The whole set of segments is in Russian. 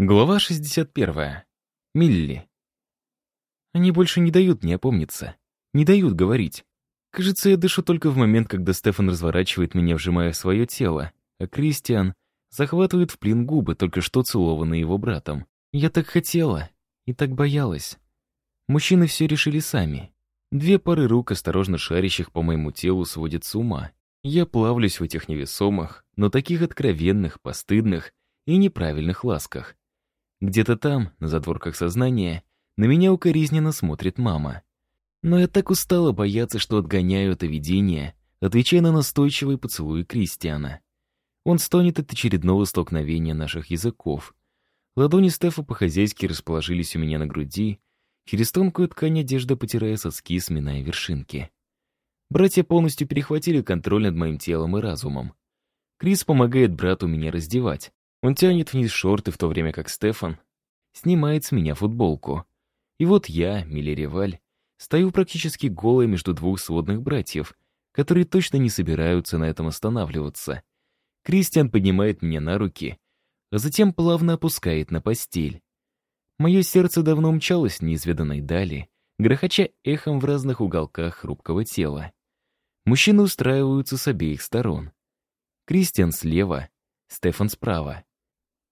Глава 61. Милли. Они больше не дают мне опомниться. Не дают говорить. Кажется, я дышу только в момент, когда Стефан разворачивает меня, вжимая в свое тело, а Кристиан захватывает в плен губы, только что целованные его братом. Я так хотела и так боялась. Мужчины все решили сами. Две пары рук, осторожно шарящих по моему телу, сводят с ума. Я плавлюсь в этих невесомых, но таких откровенных, постыдных и неправильных ласках. Где-то там, на затворках сознания, на меня укоризненно смотрит мама. Но я так устала бояться, что отгоняю это видение, отвечая на настойчивые поцелуи Кристиана. Он стонет от очередного столкновения наших языков. Ладони Стефа по-хозяйски расположились у меня на груди, через тонкую ткань одежды потирая соски, сминая вершинки. Братья полностью перехватили контроль над моим телом и разумом. Крис помогает брату меня раздевать. Он тянет вниз шорты, в то время как Стефан снимает с меня футболку. И вот я, Миллереваль, стою практически голой между двух сводных братьев, которые точно не собираются на этом останавливаться. Кристиан поднимает меня на руки, а затем плавно опускает на постель. Мое сердце давно мчалось в неизведанной дали, грохоча эхом в разных уголках хрупкого тела. Мужчины устраиваются с обеих сторон. Кристиан слева, Стефан справа.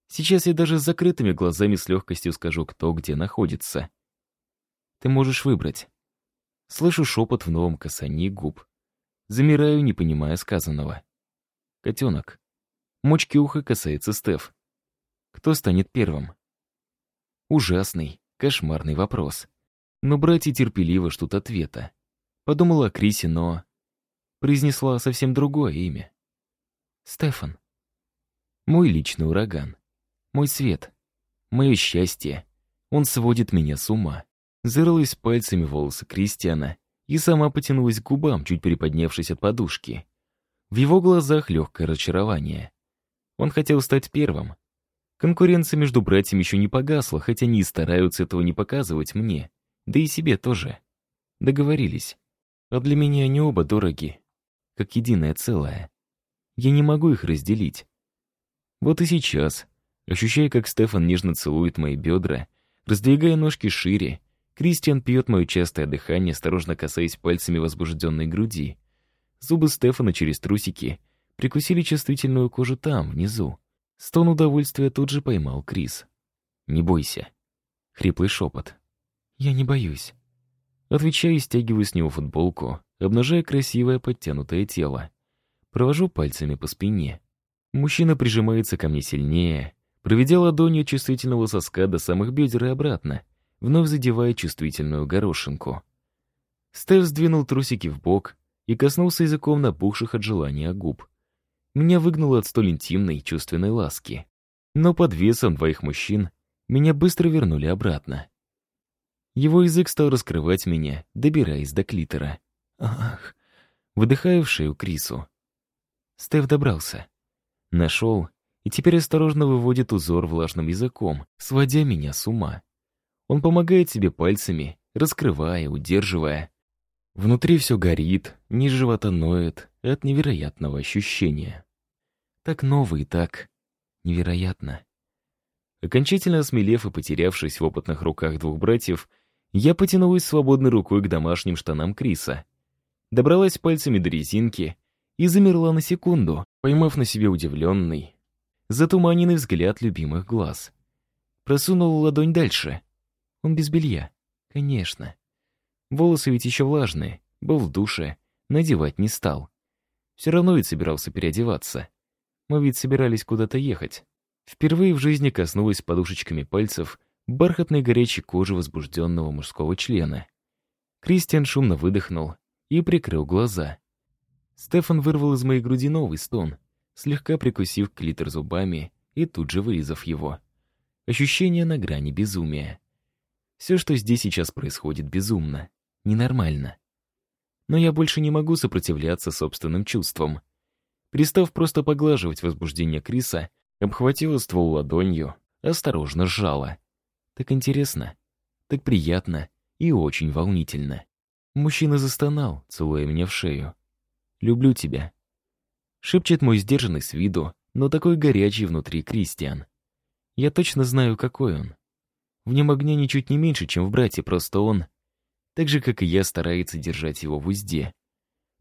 Сейчас я даже с закрытыми глазами с легкостью скажу, кто где находится. Ты можешь выбрать. Слышу шепот в новом касании губ. Замираю, не понимая сказанного. Котенок. Мочки уха касается Стеф. Кто станет первым? Ужасный, кошмарный вопрос. Но братья терпеливо ждут ответа. Подумала о Крисе, но... Произнесла совсем другое имя. Стефан. Мой личный ураган. Мой свет. Мое счастье. Он сводит меня с ума. Зарылась пальцами волосы Кристиана и сама потянулась к губам, чуть приподнявшись от подушки. В его глазах легкое разочарование. Он хотел стать первым. Конкуренция между братьями еще не погасла, хотя они и стараются этого не показывать мне, да и себе тоже. Договорились. А для меня они оба дороги, как единое целое. Я не могу их разделить. Вот и сейчас, Ощущая, как Стефан нежно целует мои бедра, раздвигая ножки шире, Кристиан пьет мое частое дыхание, осторожно касаясь пальцами возбужденной груди. Зубы Стефана через трусики прикусили чувствительную кожу там, внизу. Стон удовольствия тут же поймал Крис. «Не бойся». Хриплый шепот. «Я не боюсь». Отвечаю и стягиваю с него футболку, обнажая красивое подтянутое тело. Провожу пальцами по спине. Мужчина прижимается ко мне сильнее, проведя ладонью чувствительного соска до самых бедер и обратно, вновь задевая чувствительную горошинку. Стеф сдвинул трусики в бок и коснулся языком напухших от желания губ. Меня выгнуло от столь интимной чувственной ласки. Но под весом двоих мужчин меня быстро вернули обратно. Его язык стал раскрывать меня, добираясь до клитора. Ах, выдыхаю в шею Крису. Стеф добрался. Нашел и теперь осторожно выводит узор влажным языком, сводя меня с ума. Он помогает себе пальцами, раскрывая, удерживая. Внутри все горит, низ живота ноет от невероятного ощущения. Так ново и так невероятно. Окончательно осмелев и потерявшись в опытных руках двух братьев, я потянулась свободной рукой к домашним штанам Криса. Добралась пальцами до резинки и замерла на секунду, поймав на себе удивленный, затуманенный взгляд любимых глаз. Просунул ладонь дальше. Он без белья. Конечно. Волосы ведь еще влажные, был в душе, надевать не стал. Все равно ведь собирался переодеваться. Мы ведь собирались куда-то ехать. Впервые в жизни коснулась подушечками пальцев бархатной горячей кожи возбужденного мужского члена. Кристиан шумно выдохнул и прикрыл глаза. Стефан вырвал из моей груди новый стон — слегка прикусив клитор зубами и тут же вырезав его. Ощущение на грани безумия. Все, что здесь сейчас происходит, безумно, ненормально. Но я больше не могу сопротивляться собственным чувствам. Перестав просто поглаживать возбуждение Криса, обхватила ствол ладонью, осторожно сжала. Так интересно, так приятно и очень волнительно. Мужчина застонал, целуя меня в шею. «Люблю тебя», Шепчет мой сдержанный с виду, но такой горячий внутри Кристиан. Я точно знаю, какой он. В нем огня ничуть не меньше, чем в брате, просто он, так же, как и я, старается держать его в узде.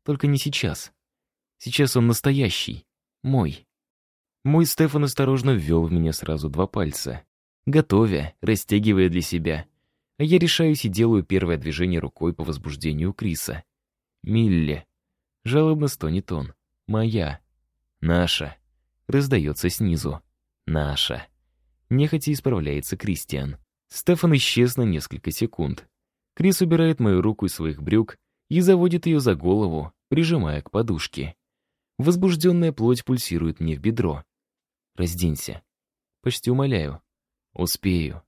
Только не сейчас. Сейчас он настоящий, мой. Мой Стефан осторожно ввел в меня сразу два пальца, готовя, растягивая для себя. А я решаюсь и делаю первое движение рукой по возбуждению Криса. «Милли». Жалобно стонет он. «Моя». «Наша». Раздается снизу. «Наша». Нехотя исправляется Кристиан. Стефан исчез на несколько секунд. Крис убирает мою руку из своих брюк и заводит ее за голову, прижимая к подушке. Возбужденная плоть пульсирует мне в бедро. «Разденься». Почти умоляю. «Успею».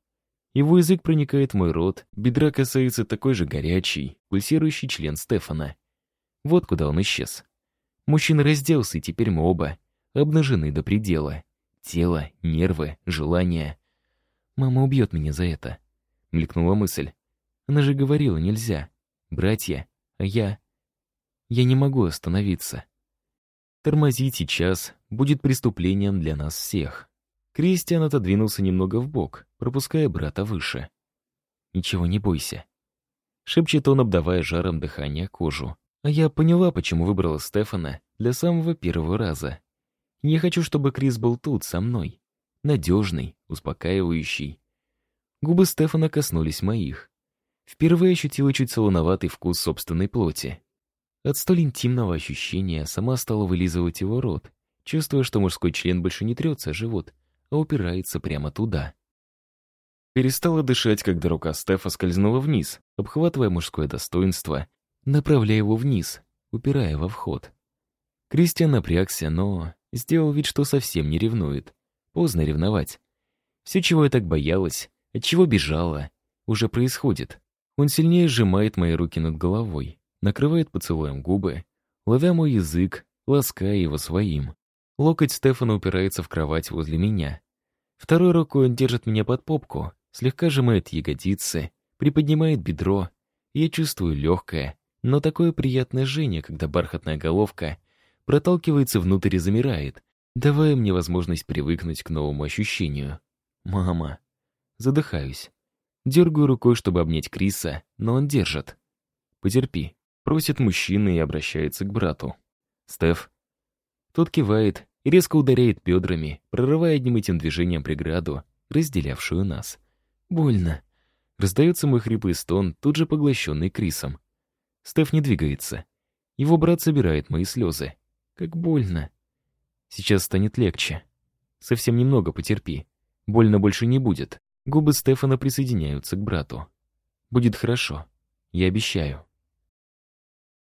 Его язык проникает в мой рот, бедра касается такой же горячий, пульсирующий член Стефана. Вот куда он исчез. Мужчина разделся, и теперь мы оба обнажены до предела. Тело, нервы, желания. «Мама убьет меня за это», — мелькнула мысль. «Она же говорила, нельзя. Братья, а я... Я не могу остановиться». Тормозить сейчас будет преступлением для нас всех. Кристиан отодвинулся немного в бок, пропуская брата выше. «Ничего не бойся», — шепчет он, обдавая жаром дыхания кожу. А я поняла, почему выбрала Стефана для самого первого раза. Не хочу, чтобы Крис был тут, со мной. Надежный, успокаивающий. Губы Стефана коснулись моих. Впервые ощутила чуть солоноватый вкус собственной плоти. От столь интимного ощущения сама стала вылизывать его рот, чувствуя, что мужской член больше не трется о живот, а упирается прямо туда. Перестала дышать, когда рука Стефа скользнула вниз, обхватывая мужское достоинство, направляя его вниз, упирая во вход. Кристиан напрягся, но сделал вид, что совсем не ревнует. Поздно ревновать. Все, чего я так боялась, от чего бежала, уже происходит. Он сильнее сжимает мои руки над головой, накрывает поцелуем губы, ловя мой язык, лаская его своим. Локоть Стефана упирается в кровать возле меня. Второй рукой он держит меня под попку, слегка сжимает ягодицы, приподнимает бедро. Я чувствую легкое, но такое приятное жжение, когда бархатная головка проталкивается внутрь и замирает, давая мне возможность привыкнуть к новому ощущению. «Мама». Задыхаюсь. Дергаю рукой, чтобы обнять Криса, но он держит. «Потерпи», — просит мужчина и обращается к брату. «Стеф». Тот кивает и резко ударяет бедрами, прорывая одним этим движением преграду, разделявшую нас. «Больно». Раздается мой хриплый стон, тут же поглощенный Крисом. Стеф не двигается. Его брат собирает мои слезы. Как больно. Сейчас станет легче. Совсем немного потерпи. Больно больше не будет. Губы Стефана присоединяются к брату. Будет хорошо. Я обещаю.